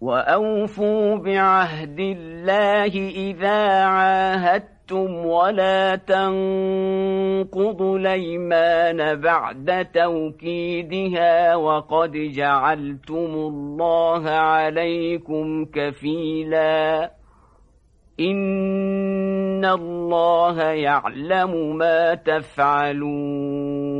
وأوفوا بعهد الله إذا عاهدتم ولا تنقضوا الأيمان بعد توكيدها وقد جعلتم الله عليكم كفيلا. إن الله يعلم ما تفعلون.